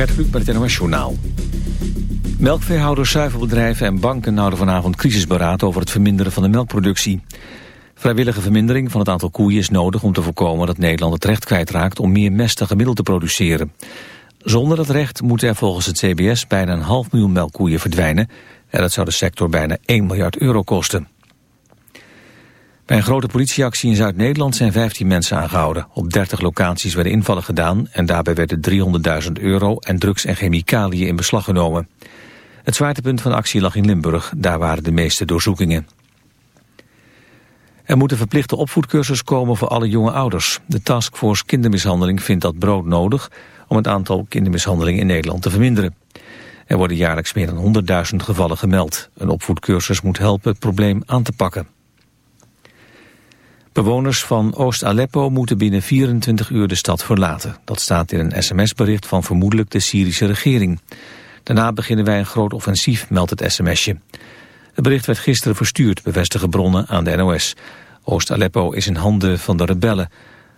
Gert met het NOS Journaal. Melkveehouders, zuivelbedrijven en banken houden vanavond crisisberaad over het verminderen van de melkproductie. Vrijwillige vermindering van het aantal koeien is nodig om te voorkomen dat Nederland het recht kwijtraakt om meer mest dan gemiddeld te produceren. Zonder dat recht moeten er volgens het CBS bijna een half miljoen melkkoeien verdwijnen en dat zou de sector bijna 1 miljard euro kosten. Bij een grote politieactie in Zuid-Nederland zijn 15 mensen aangehouden. Op 30 locaties werden invallen gedaan en daarbij werden 300.000 euro en drugs en chemicaliën in beslag genomen. Het zwaartepunt van de actie lag in Limburg, daar waren de meeste doorzoekingen. Er moet een verplichte opvoedcursus komen voor alle jonge ouders. De taskforce kindermishandeling vindt dat brood nodig om het aantal kindermishandelingen in Nederland te verminderen. Er worden jaarlijks meer dan 100.000 gevallen gemeld. Een opvoedcursus moet helpen het probleem aan te pakken. Bewoners van Oost-Aleppo moeten binnen 24 uur de stad verlaten. Dat staat in een sms-bericht van vermoedelijk de Syrische regering. Daarna beginnen wij een groot offensief, meldt het sms'je. Het bericht werd gisteren verstuurd, bevestigen bronnen aan de NOS. Oost-Aleppo is in handen van de rebellen.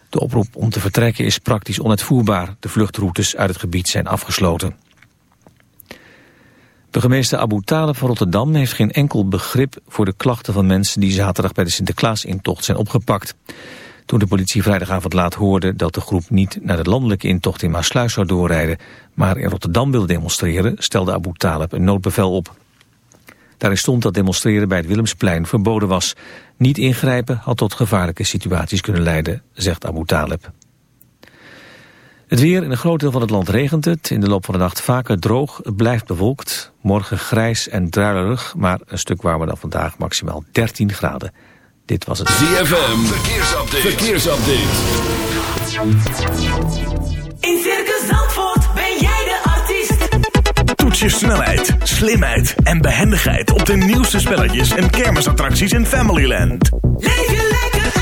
De oproep om te vertrekken is praktisch onuitvoerbaar. De vluchtroutes uit het gebied zijn afgesloten. Burgemeester Abu Talib van Rotterdam heeft geen enkel begrip voor de klachten van mensen die zaterdag bij de Sinterklaas-intocht zijn opgepakt. Toen de politie vrijdagavond laat hoorde dat de groep niet naar de landelijke intocht in Maasluis zou doorrijden, maar in Rotterdam wilde demonstreren, stelde Abu Talib een noodbevel op. Daarin stond dat demonstreren bij het Willemsplein verboden was. Niet ingrijpen had tot gevaarlijke situaties kunnen leiden, zegt Abu Talib. Het weer in een groot deel van het land regent het. In de loop van de nacht vaker droog. Het blijft bewolkt. Morgen grijs en druilerig, maar een stuk warmer dan vandaag. Maximaal 13 graden. Dit was het ZFM. Verkeersupdate. Verkeersupdate. In Circus Zandvoort ben jij de artiest. Toets je snelheid, slimheid en behendigheid op de nieuwste spelletjes en kermisattracties in Familyland. Leef je lekker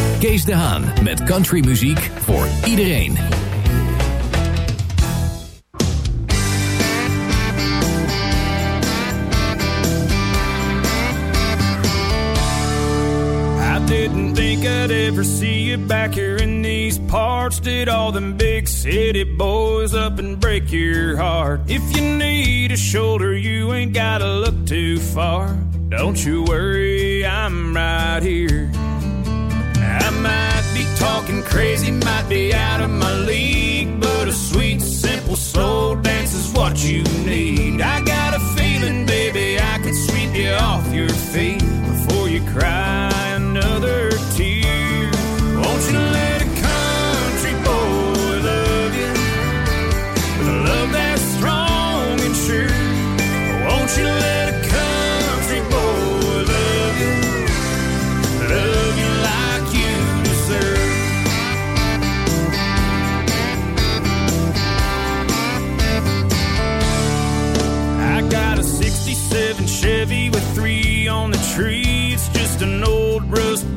Kees de Haan met countrymuziek voor iedereen. I didn't think I'd ever see you back here in these parts. Did all them big city boys up and break your heart? If you need a shoulder, you ain't gotta look too far. Don't you worry, I'm right here. Might be talking crazy, might be out of my league, but a sweet, simple slow dance is what you need. I got a feeling, baby, I could sweep you off your feet before you cry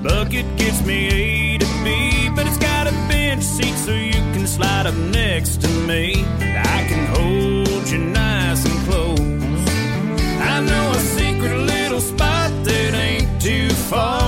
Bucket gets me A to B, but it's got a bench seat so you can slide up next to me. I can hold you nice and close. I know a secret little spot that ain't too far.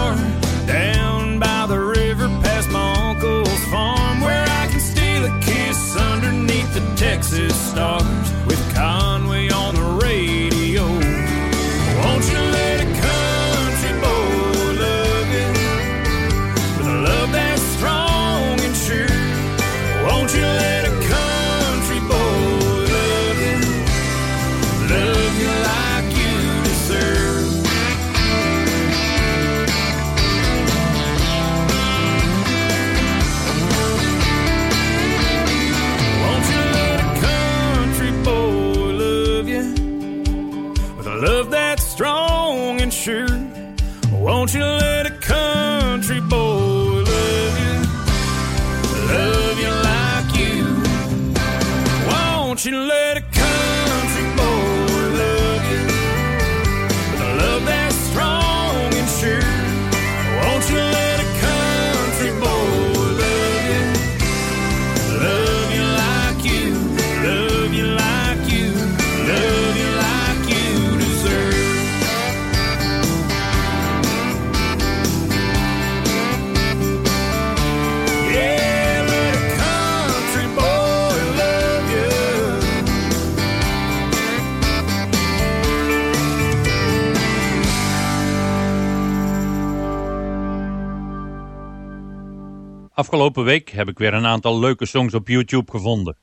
Afgelopen week heb ik weer een aantal leuke songs op YouTube gevonden.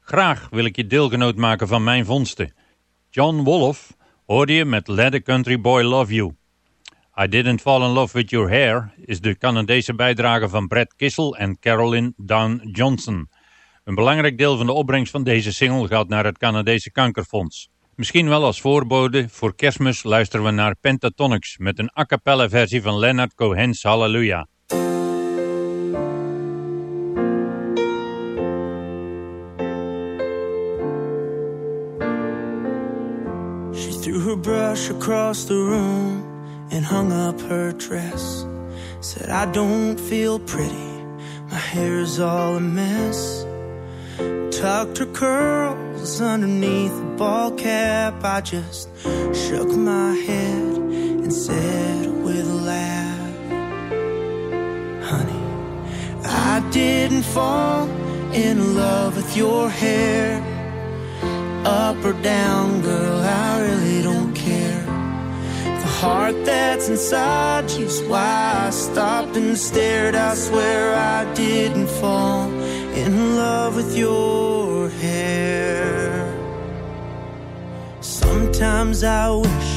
Graag wil ik je deelgenoot maken van mijn vondsten. John Wolfe hoorde je met Let a Country Boy Love You. I Didn't Fall in Love With Your Hair is de Canadese bijdrage van Brad Kissel en Carolyn Down Johnson. Een belangrijk deel van de opbrengst van deze single gaat naar het Canadese Kankerfonds. Misschien wel als voorbode voor kerstmis luisteren we naar Pentatonics met een a versie van Leonard Cohen's Hallelujah. Her brush across the room and hung up her dress. Said, I don't feel pretty, my hair's all a mess. Tucked her curls underneath a ball cap. I just shook my head and said with a laugh, Honey, I didn't fall in love with your hair up or down, girl, I heart that's inside you's why I stopped and stared. I swear I didn't fall in love with your hair. Sometimes I wish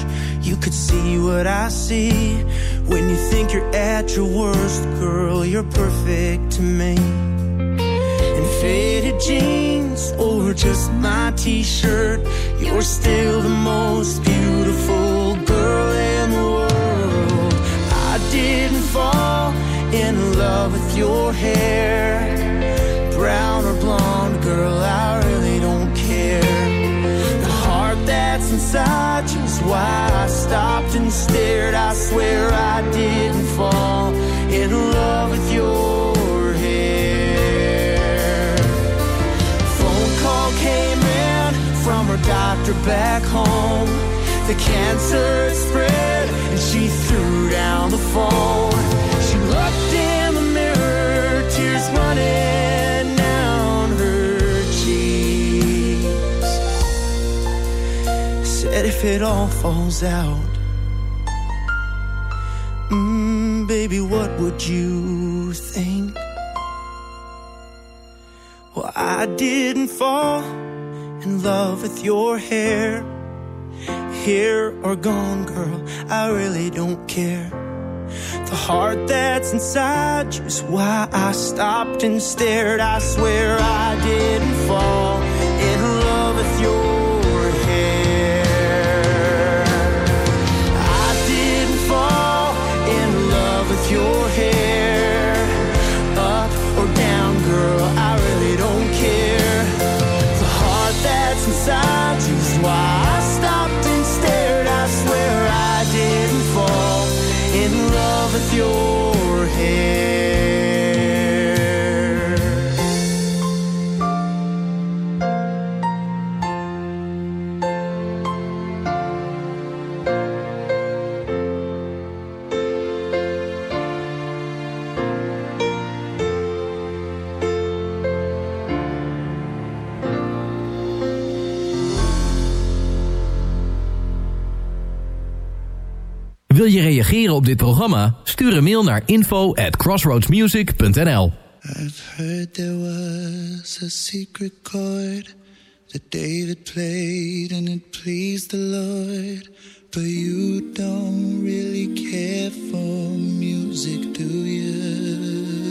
you could see what I see. When you think you're at your worst, girl, you're perfect to me and faded jeans or just my t-shirt you're still the most beautiful in love with your hair brown or blonde girl i really don't care the heart that's inside you's why i stopped and stared i swear i didn't fall in love with your hair phone call came in from her doctor back home. The cancer spread and she threw down the phone. If it all falls out, mm, baby, what would you think? Well, I didn't fall in love with your hair. Here or gone, girl, I really don't care. The heart that's inside you's why I stopped and stared. I swear I didn't fall in love with your programma? Stuur een mail naar info at crossroadsmusic.nl I've heard there was a secret chord that David played and it pleased the Lord. But you don't really care for music, do you?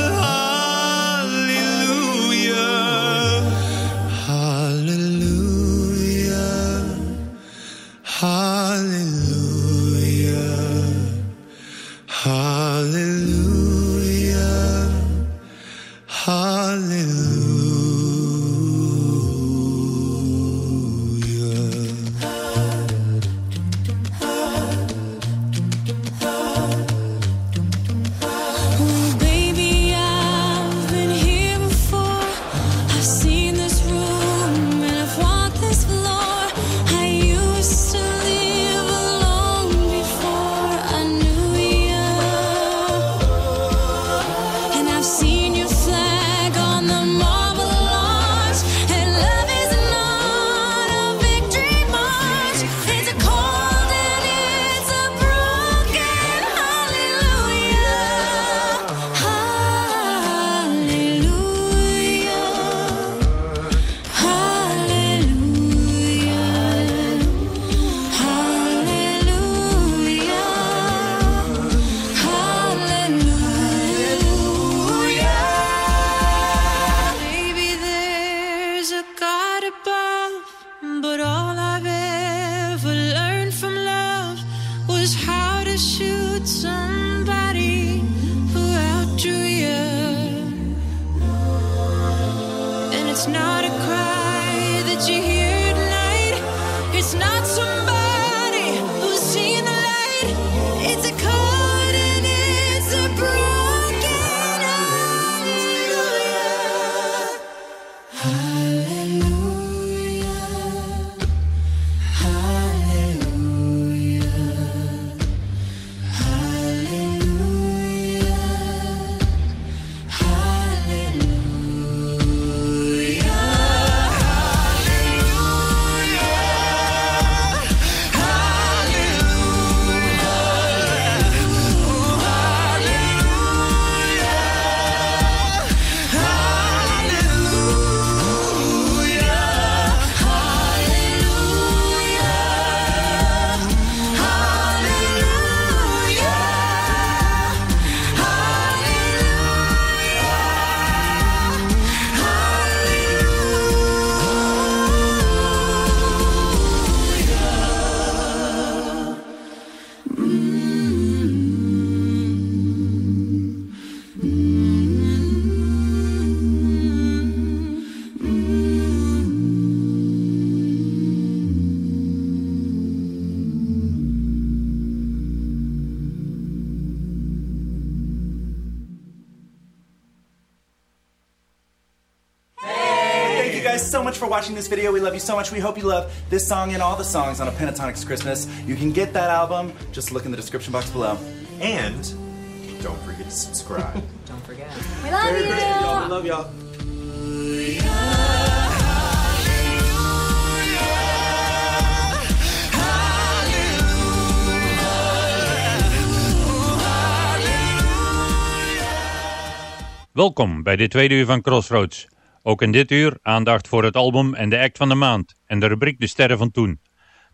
shoot somebody this video. We love you so much. We hope you love this song and all the songs on A Pentatonix Christmas. You can get that album. Just look in the description box below. And don't forget to subscribe. Don't forget. We love Merry you. Christmas, y'all. We love y'all. Welkom bij de tweede uur van Crossroads. Ook in dit uur aandacht voor het album en de act van de maand en de rubriek De Sterren van Toen.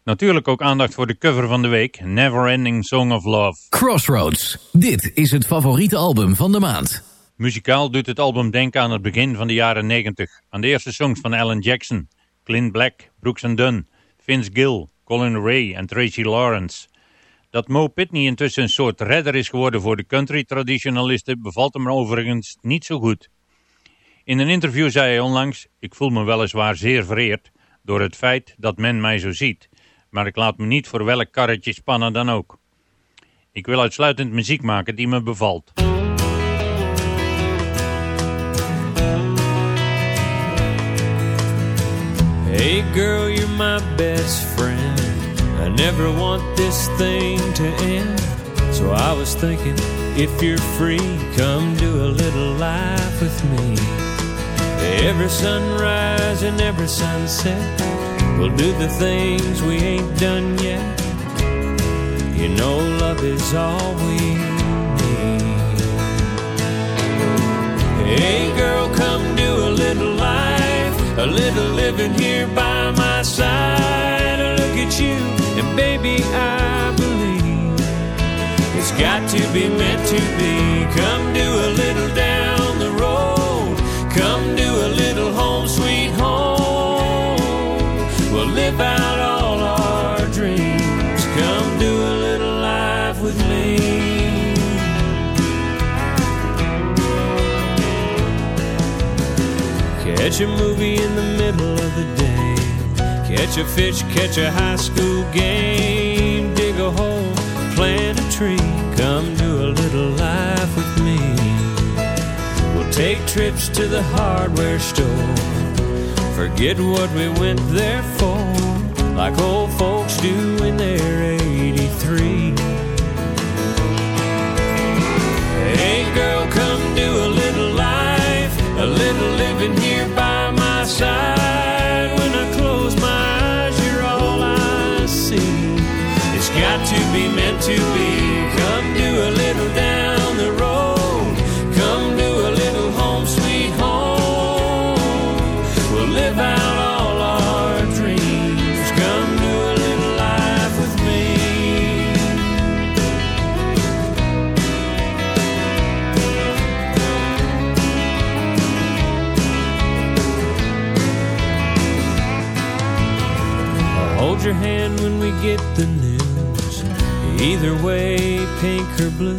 Natuurlijk ook aandacht voor de cover van de week, Neverending Song of Love. Crossroads. Dit is het favoriete album van de maand. Muzikaal doet het album denken aan het begin van de jaren 90, aan de eerste songs van Alan Jackson, Clint Black, Brooks Dunn, Vince Gill, Colin Ray en Tracy Lawrence. Dat Mo Pitney intussen een soort redder is geworden voor de country traditionalisten bevalt hem overigens niet zo goed. In een interview zei hij onlangs, ik voel me weliswaar zeer vereerd door het feit dat men mij zo ziet, maar ik laat me niet voor welk karretje spannen dan ook. Ik wil uitsluitend muziek maken die me bevalt. Hey girl, you're my best friend. I never want this thing to end. So I was thinking, if you're free, come do a little life with me. Every sunrise and every sunset, we'll do the things we ain't done yet. You know, love is all we need. Hey girl, come do a little life, a little living here by my side. Look at you, and baby, I believe it's got to be meant to be. Come do a little down Catch a movie in the middle of the day. Catch a fish, catch a high school game. Dig a hole, plant a tree. Come do a little life with me. We'll take trips to the hardware store. Forget what we went there for. Like old folks do in their 83. Hey girl, come do a little life, a little we get the news. Either way, pink or blue.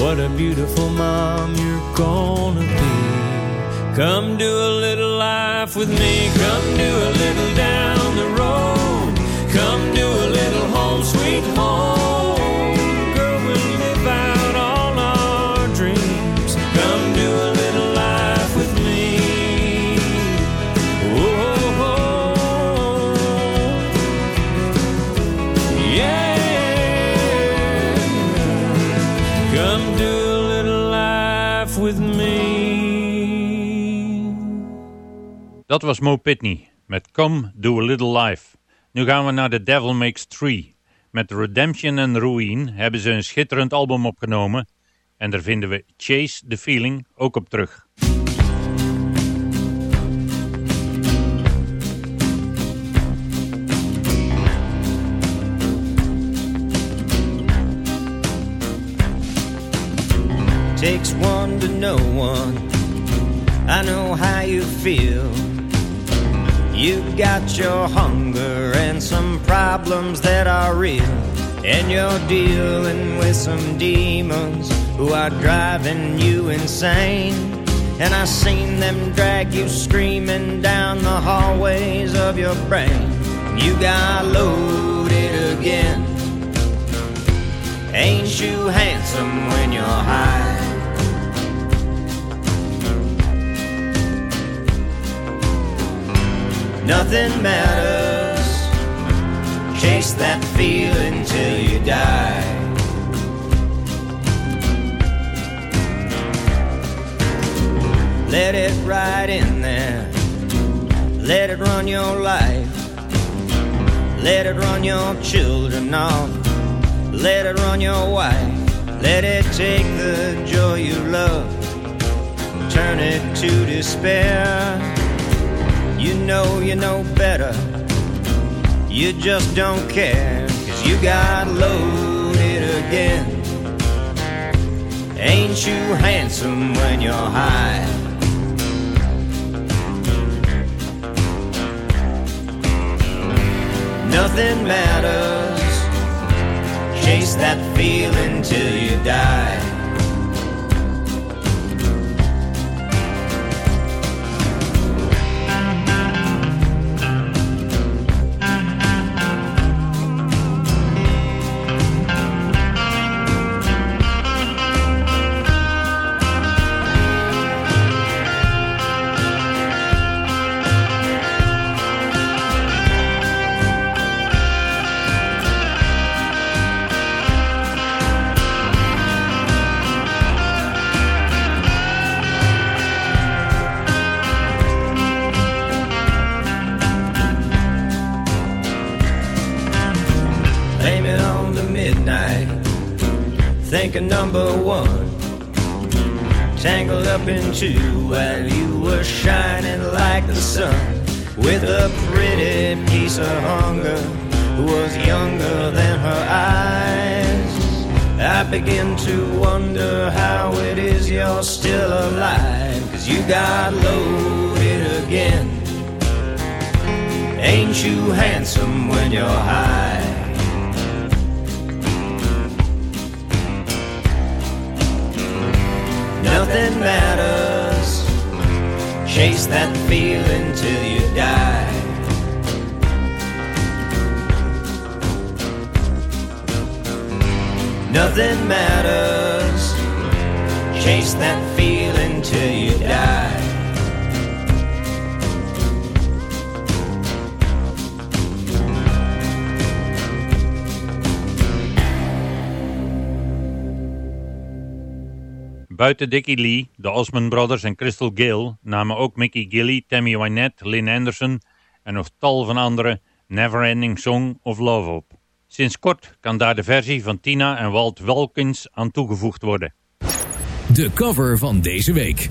What a beautiful mom you're gonna be. Come do a little life with me. Come do a little down the road. Come do a little home, sweet home. Come do a little life with me. Dat was Mo Pitney met Come Do A Little Life. Nu gaan we naar The Devil Makes Three. Met Redemption and Ruin hebben ze een schitterend album opgenomen en daar vinden we Chase the Feeling ook op terug. Takes one to know one. I know how you feel. You've got your hunger and some problems that are real. And you're dealing with some demons who are driving you insane. And I've seen them drag you screaming down the hallways of your brain. You got loaded again. Ain't you handsome when you're high? Nothing matters. Chase that feeling till you die. Let it ride in there. Let it run your life. Let it run your children off. Let it run your wife. Let it take the joy you love. Turn it to despair. You know you know better. You just don't care. Cause you got loaded again. Ain't you handsome when you're high? Nothing matters. Chase that feeling till you die. Up while you were shining like the sun. With a pretty piece of hunger who was younger than her eyes. I begin to wonder how it is you're still alive. Cause you got loaded again. Ain't you handsome when you're high? Feeling till you die. Nothing matters. Chase that feeling till you die. Buiten Dickie Lee, de Osmond Brothers en Crystal Gale namen ook Mickey Gilly, Tammy Wynette, Lynn Anderson en nog tal van anderen Neverending Song of Love op. Sinds kort kan daar de versie van Tina en Walt Wilkins aan toegevoegd worden. De cover van deze week.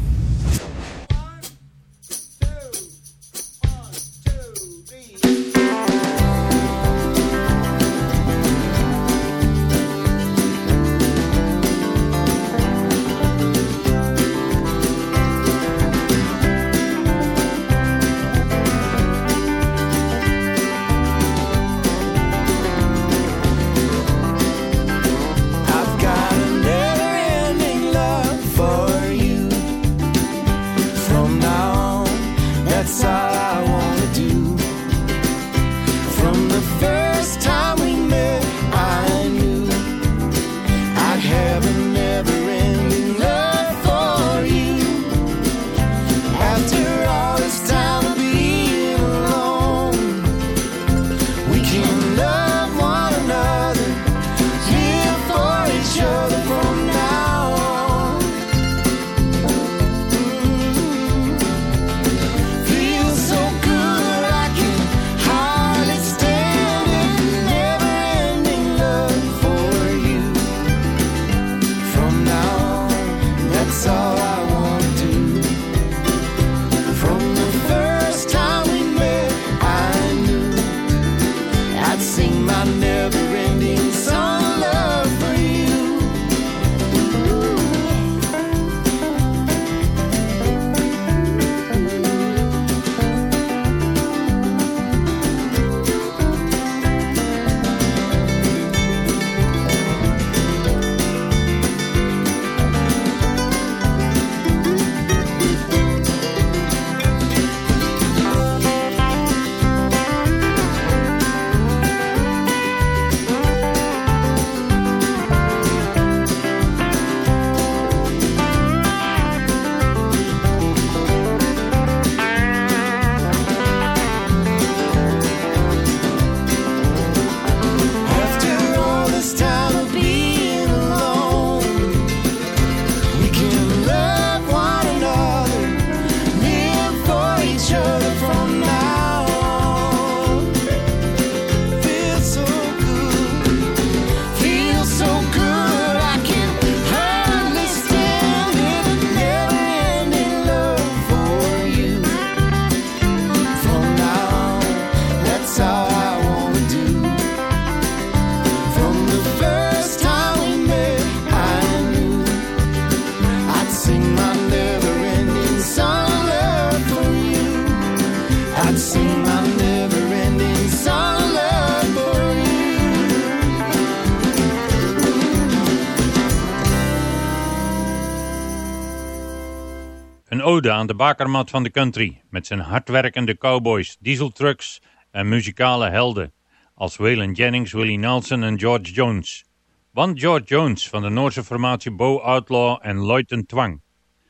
Ode aan de bakermat van de country, met zijn hardwerkende cowboys, dieseltrucks en muzikale helden, als Waylon Jennings, Willie Nelson en George Jones. Want George Jones van de Noorse formatie Bo Outlaw en Lloyd Twang.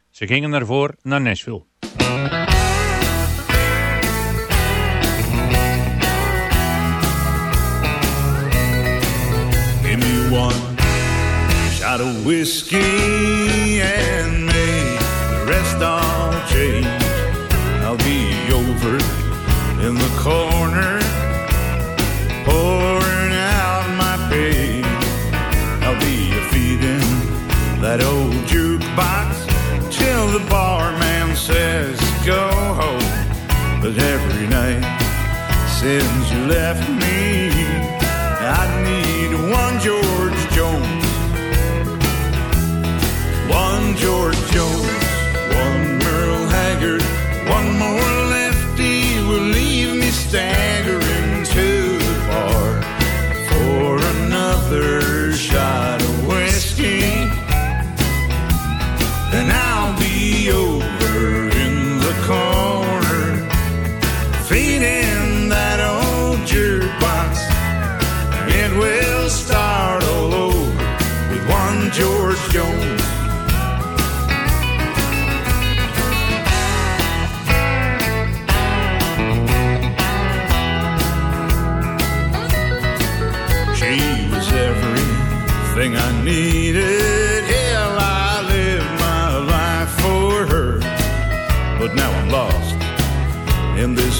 Ze gingen ervoor naar Nashville. Over in the corner, pouring out my pain. I'll be feeding that old jukebox till the barman says go home. But every night since you left me, I need one George Jones. One George Jones, one Merle Haggard, one more staggering to the bar for another shot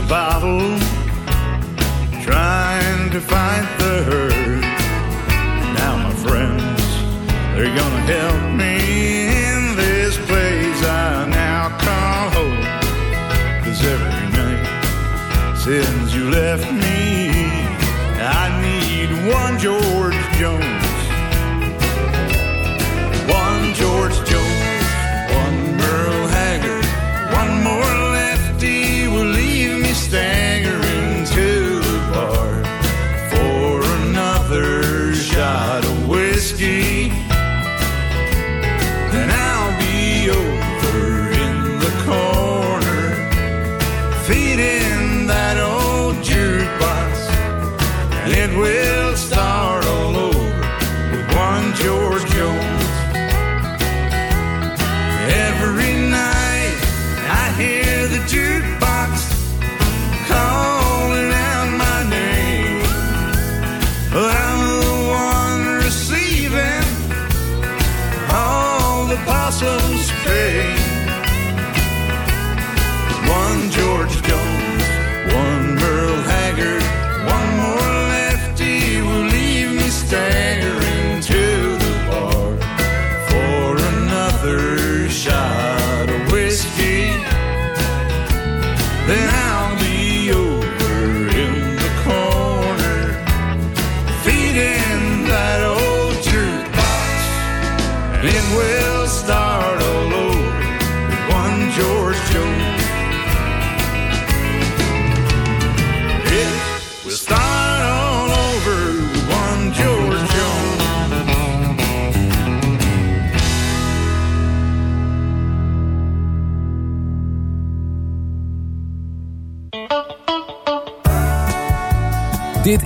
bottle, trying to fight the hurt. Now my friends, they're gonna help me in this place I now call home. Cause every night since you left me, I need one George Jones.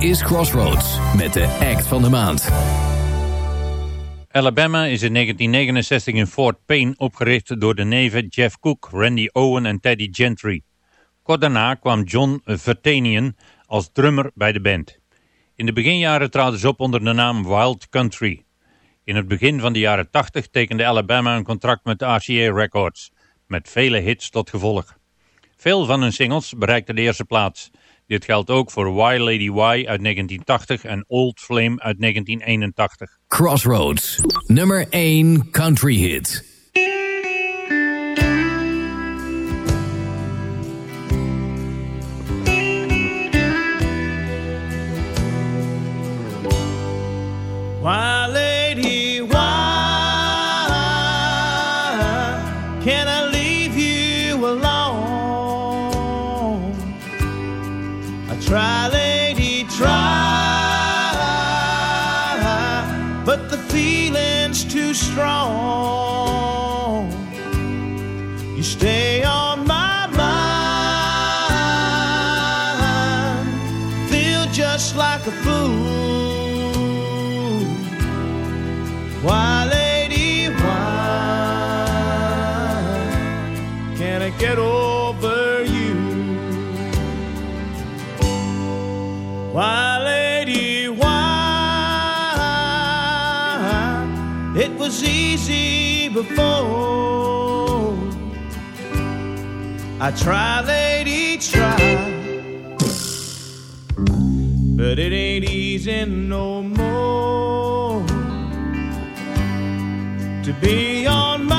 Is Crossroads met de act van de maand. Alabama is in 1969 in Fort Payne opgericht door de neven Jeff Cook, Randy Owen en Teddy Gentry. Kort daarna kwam John Vertanian als drummer bij de band. In de beginjaren traden ze op onder de naam Wild Country. In het begin van de jaren 80 tekende Alabama een contract met RCA Records, met vele hits tot gevolg. Veel van hun singles bereikten de eerste plaats. Dit geldt ook voor Why Lady Why uit 1980 en Old Flame uit 1981. Crossroads, nummer 1 country hit. Why, before. I try, lady, try. But it ain't easy no more to be on my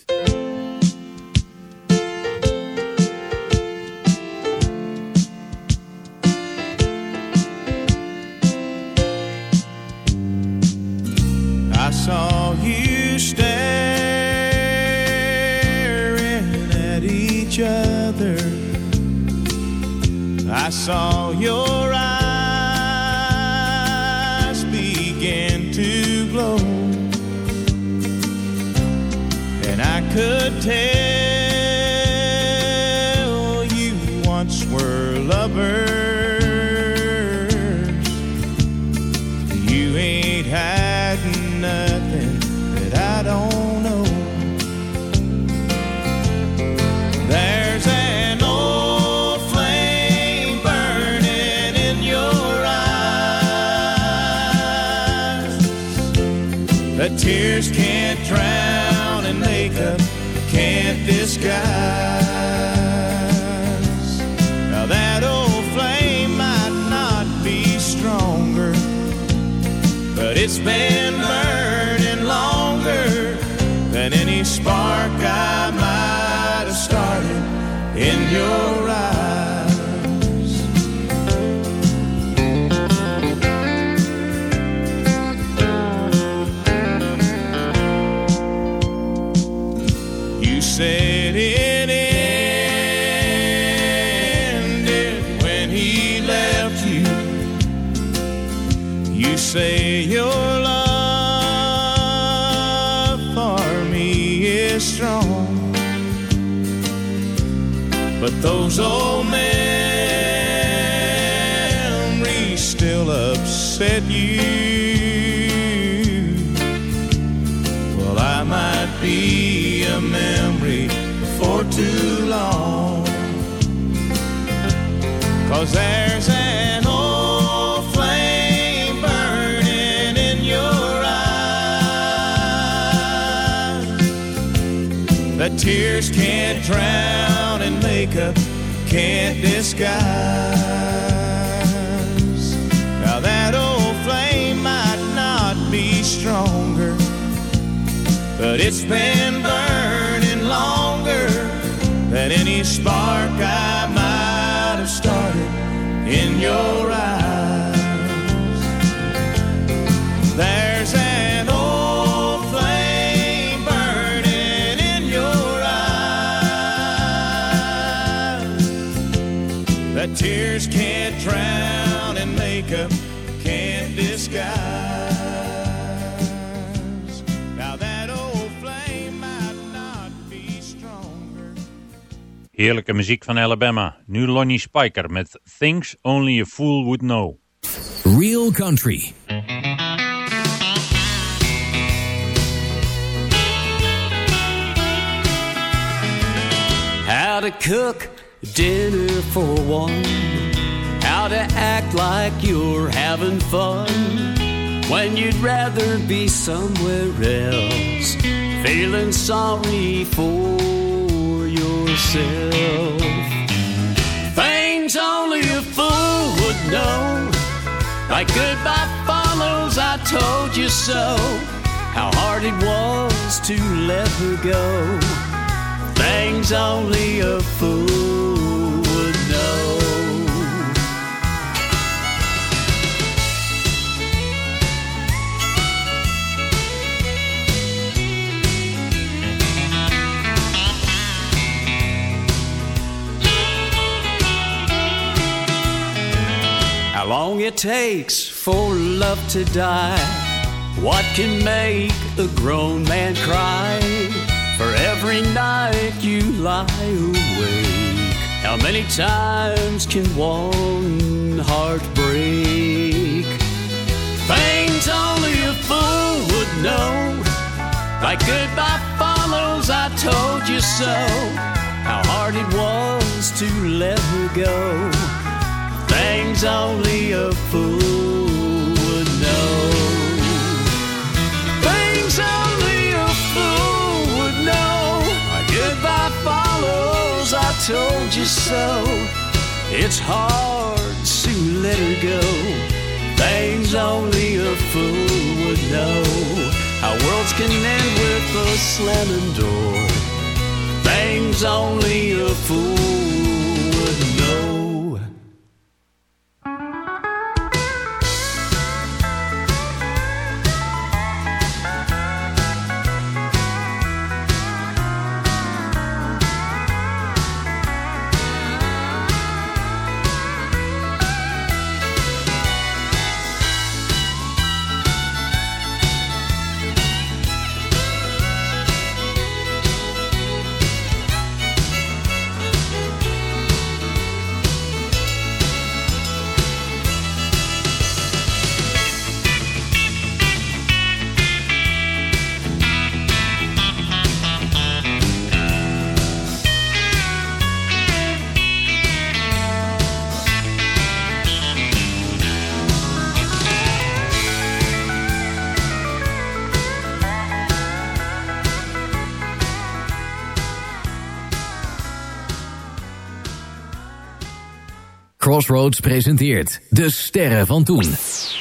Could tell you once were lovers. You ain't had nothing that I don't know. There's an old flame burning in your eyes that tears those old memories still upset you. Well, I might be a memory for too long. Cause there's an old flame burning in your eyes that tears can't drown and makeup can't disguise. Now that old flame might not be strong but it's been burning longer than any spark I might have started in your eyes. Heerlijke muziek van Alabama. Nu Lonnie Spiker met Things Only a Fool Would Know. Real Country. How to cook dinner for one. How to act like you're having fun when you'd rather be somewhere else. Feeling sorry for yourself. Things only a fool would know. Like goodbye follows, I told you so. How hard it was to let her go. Things only a fool would know. How long it takes for love to die. What can make a grown man cry? For every night you lie awake. How many times can one heart break? Things only a fool would know. Like goodbye follows, I told you so. How hard it was to let her go. Things only a fool would know. Things only a fool would know. My goodbye follows, I told you so. It's hard to let her go. Things only a fool would know. How worlds can end with a slamming door. Things only a fool Crossroads presenteert De Sterren van Toen.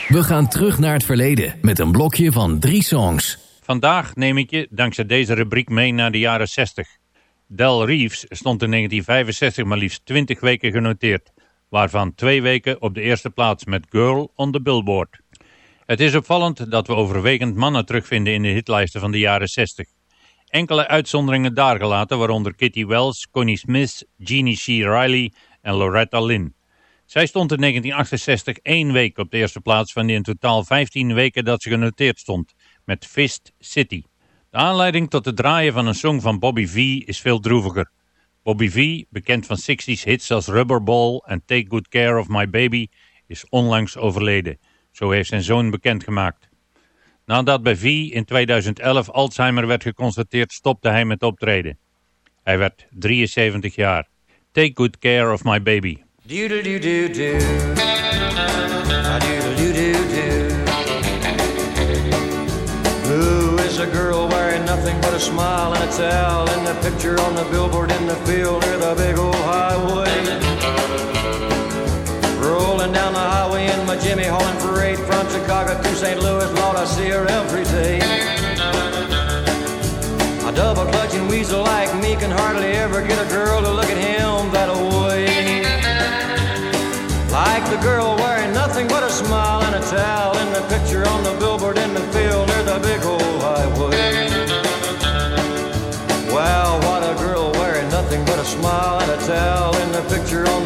We gaan terug naar het verleden met een blokje van drie songs. Vandaag neem ik je dankzij deze rubriek mee naar de jaren 60. Del Reeves stond in 1965 maar liefst 20 weken genoteerd, waarvan twee weken op de eerste plaats met Girl on the Billboard. Het is opvallend dat we overwegend mannen terugvinden in de hitlijsten van de jaren 60. Enkele uitzonderingen daargelaten, waaronder Kitty Wells, Connie Smith, Jeannie C. Riley en Loretta Lynn. Zij stond in 1968 één week op de eerste plaats van de in totaal 15 weken dat ze genoteerd stond, met Fist City. De aanleiding tot het draaien van een song van Bobby V is veel droeviger. Bobby V, bekend van 60s hits als Rubberball en Take Good Care of My Baby, is onlangs overleden. Zo heeft zijn zoon bekendgemaakt. Nadat bij V in 2011 Alzheimer werd geconstateerd, stopte hij met optreden. Hij werd 73 jaar. Take Good Care of My Baby. Doodle doo doo doo. Ah, doodle doo doo doo. Who is a girl wearing nothing but a smile and a towel in the picture on the billboard in the field near the big old highway? Rolling down the highway in my Jimmy hauling freight from Chicago to St. Louis, Lord, I see her every day. A double clutching weasel like me can hardly ever get a girl to look at him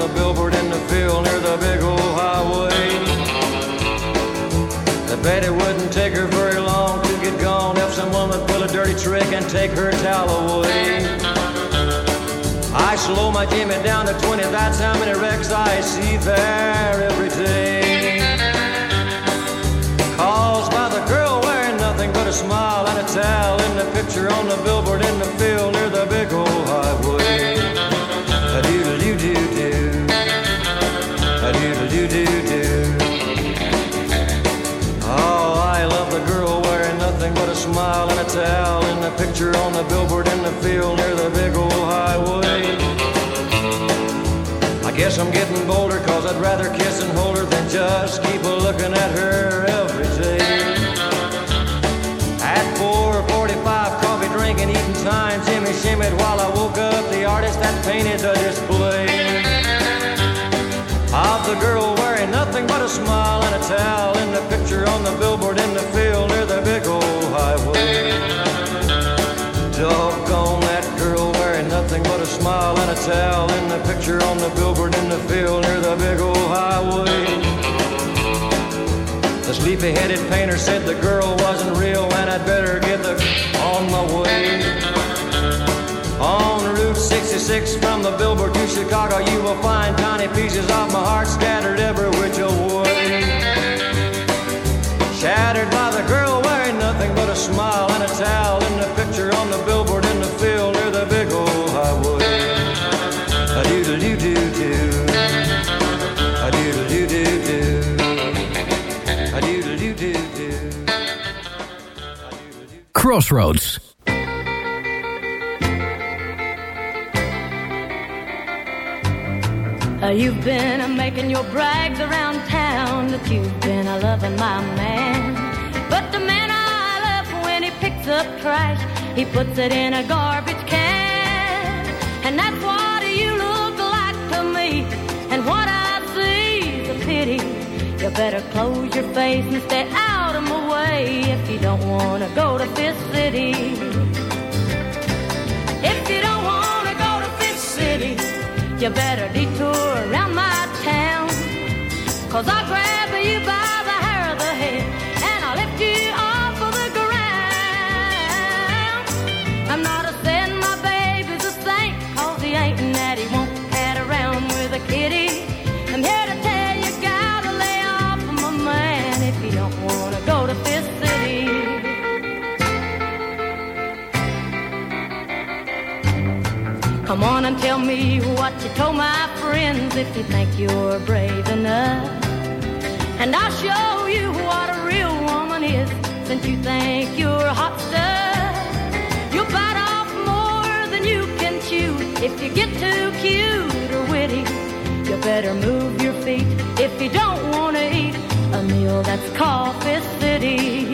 the billboard in the field near the big old highway. I bet it wouldn't take her very long to get gone if someone would pull a dirty trick and take her towel away. I slow my Jimmy down to 20, that's how many wrecks I see there every day. Caused by the girl wearing nothing but a smile and a towel in the picture on the billboard in the field near the big old highway. The girl wearing nothing but a smile and a towel in the picture on the billboard in the field near the big old highway. I guess I'm getting bolder cause I'd rather kiss and hold her than just keep a looking at her every day. At 4.45 coffee drinking, eating time, Jimmy shimmied while I woke up the artist that painted the display. Of the girl wearing nothing but a smile and a towel in the picture on the billboard in the field near the big old highway. Doggone that girl wearing nothing but a smile and a towel in the picture on the billboard in the field near the big old highway. The sleepy-headed painter said the girl wasn't real and I'd better get the on my way. On 66 from the billboard to Chicago, you will find tiny pieces of my heart scattered every which way. Shattered by the girl wearing nothing but a smile and a towel in the picture on the billboard in the field near the big old highway. A doodle doo doo doo. A doodle doo doo doo. A doodle doo doo doo. Crossroads. You've been uh, making your brags around town that you've been uh, loving my man. But the man I love, when he picks up trash, he puts it in a garbage can. And that's what you look like to me. And what I see is a pity. You better close your face and stay out of my way if you don't want to go to Fist City. You better detour around my town. Cause I'll grab you by the hair of the head and I'll lift you off of the ground. I'm not a saying my baby's a saint, cause he ain't and that he won't cat around with a kitty. I'm here to tell you, gotta lay off of my man if you don't wanna go to Fist City. Come on and tell me what told my friends if you think you're brave enough. And I'll show you what a real woman is since you think you're hot stuff. You'll bite off more than you can chew if you get too cute or witty. You better move your feet if you don't want to eat a meal that's Fist City.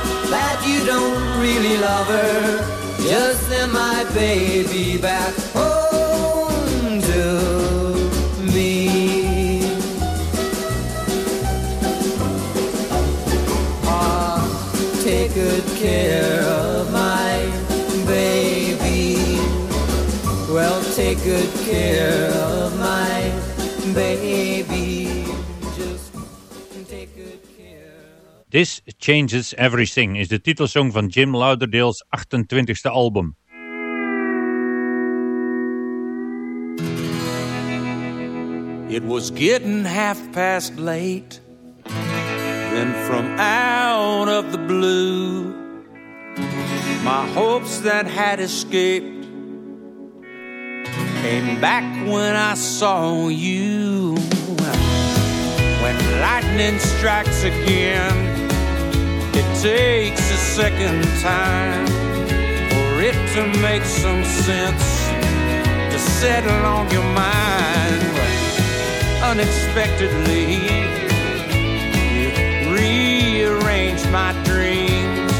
that you don't really love her, just send my baby back home to me. Ah, take good care of my baby. Well, take good care of Changes Everything is de titelsong van Jim Lauderdale's 28e album. It was getting half past late. Then from out of the blue, my hopes that had escaped came back when I saw you. When lightning strikes again, it takes a second time for it to make some sense to settle on your mind. Unexpectedly, you rearranged my dreams.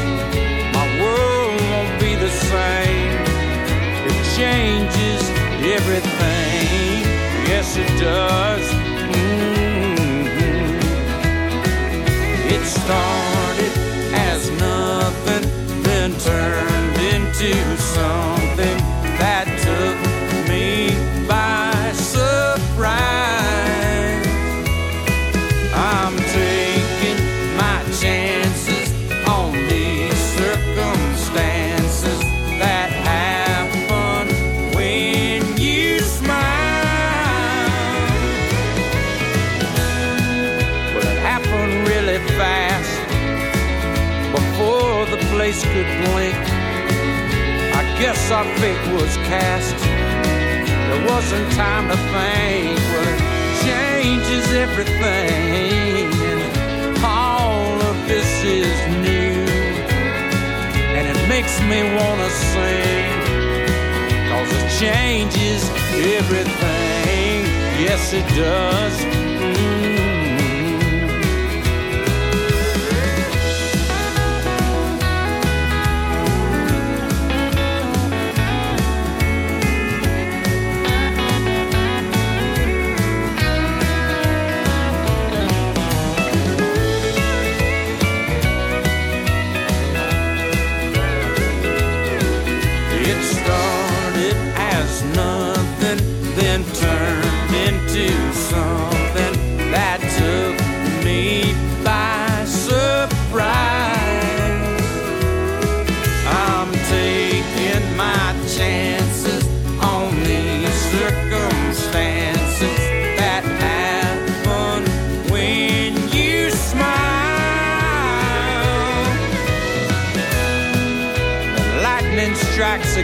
My world won't be the same. It changes everything. Yes, it does. Mhm. It started into something that took me by surprise. I'm taking my chances on these circumstances that happen when you smile. But it happened really fast before the place could blink. Guess our fate was cast. There wasn't time to think. Well, it changes everything. All of this is new. And it makes me wanna sing. Cause it changes everything. Yes, it does.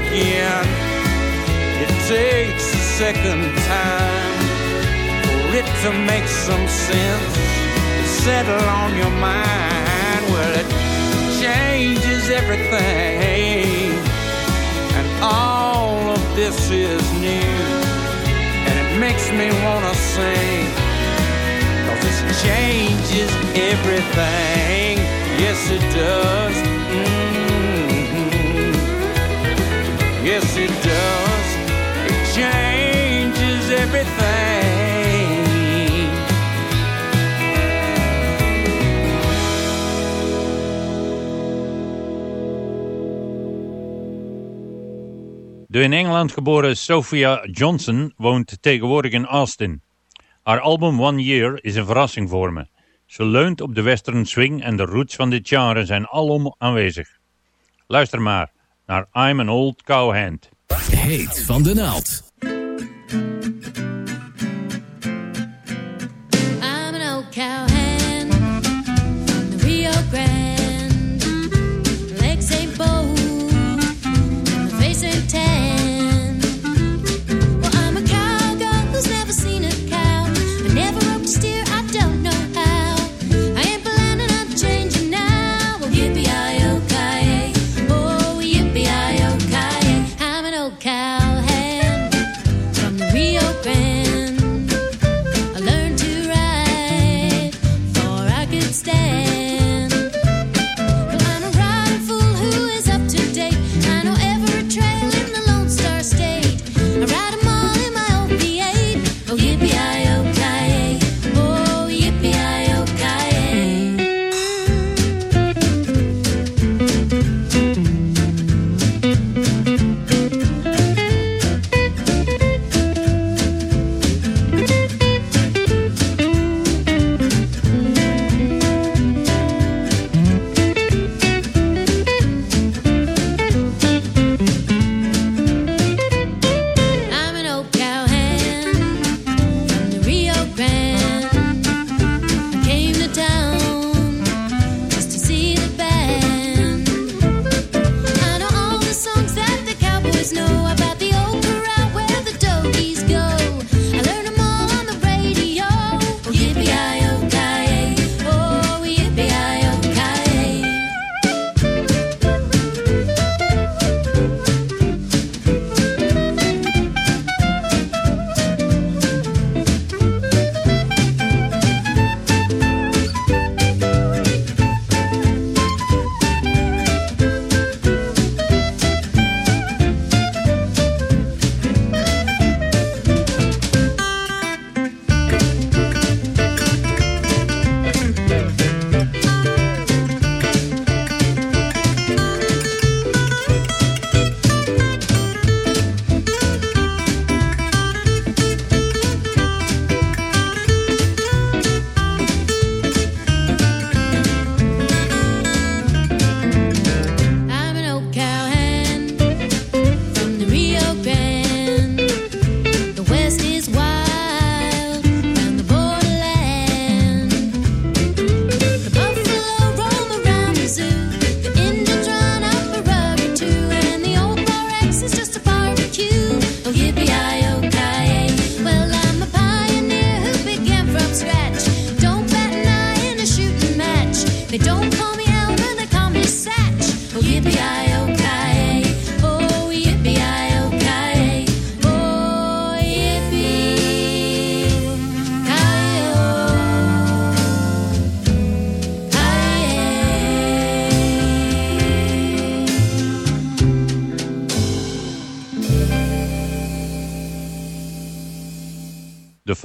again. It takes a second time for it to make some sense. Settle on your mind. Well, it changes everything. And all of this is new. And it makes me want to sing. Cause this changes everything. Yes, it does. Yes, it does. It changes everything. De in Engeland geboren Sophia Johnson woont tegenwoordig in Austin. Haar album One Year is een verrassing voor me. Ze leunt op de western swing en de roots van dit genre zijn alom aanwezig. Luister maar naar I'm an Old Cowhand. Heet van de naald.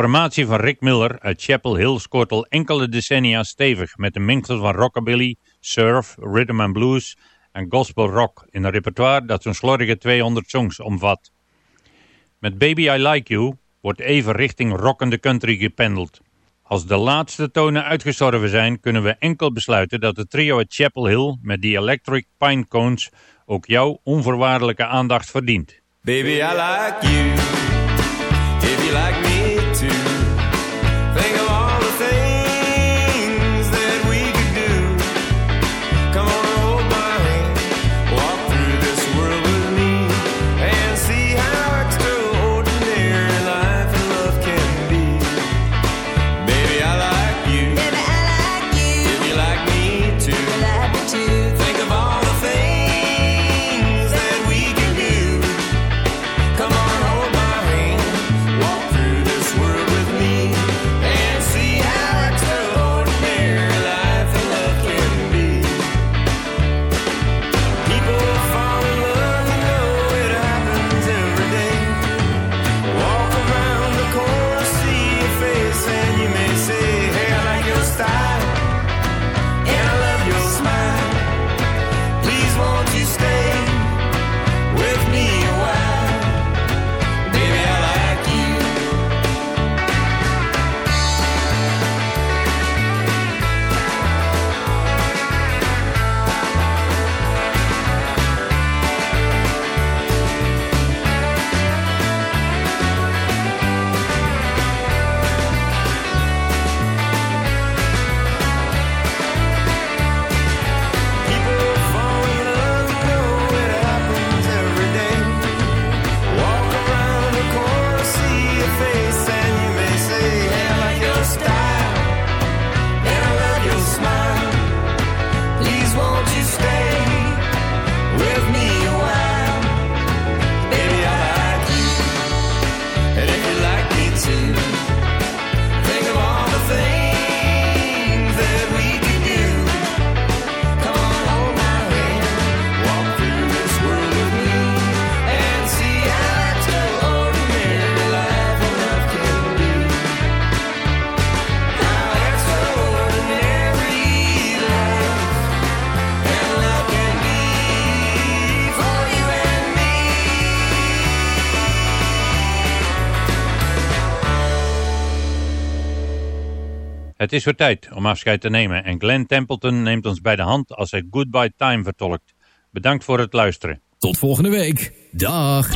formatie van Rick Miller uit Chapel Hill scoort al enkele decennia stevig met een mengsel van rockabilly, surf, rhythm and blues en gospel rock in een repertoire dat zo'n slordige 200 songs omvat. Met Baby I Like You wordt even richting rockende country gependeld. Als de laatste tonen uitgestorven zijn, kunnen we enkel besluiten dat het trio uit Chapel Hill met die Electric Pinecones ook jouw onvoorwaardelijke aandacht verdient. Baby, I like you. If like me. You. Het is weer tijd om afscheid te nemen en Glenn Templeton neemt ons bij de hand als hij Goodbye Time vertolkt. Bedankt voor het luisteren. Tot volgende week. Dag.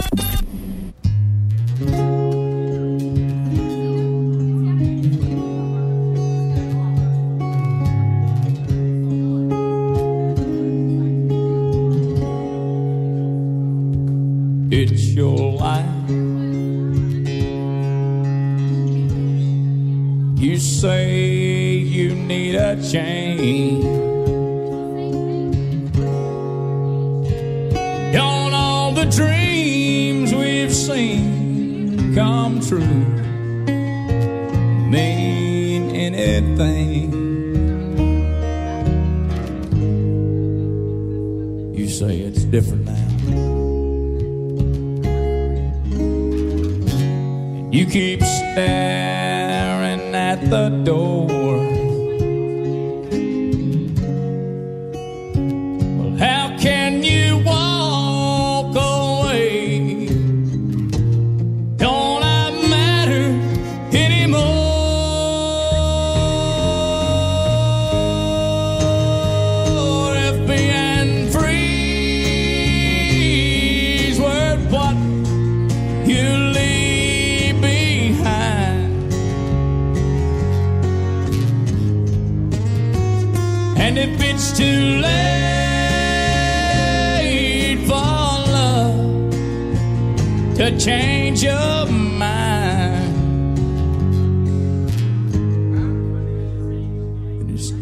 It's your You say you need a change. Don't all the dreams we've seen come true mean anything? You say it's different now. You keep staring at the door.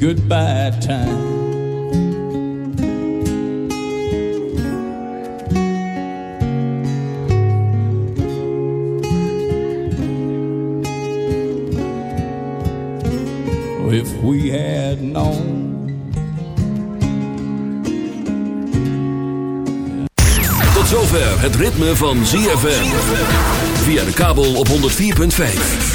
Goodbye time. If we had known. Tot zover het ritme van ZFM. Via de kabel op 104.5.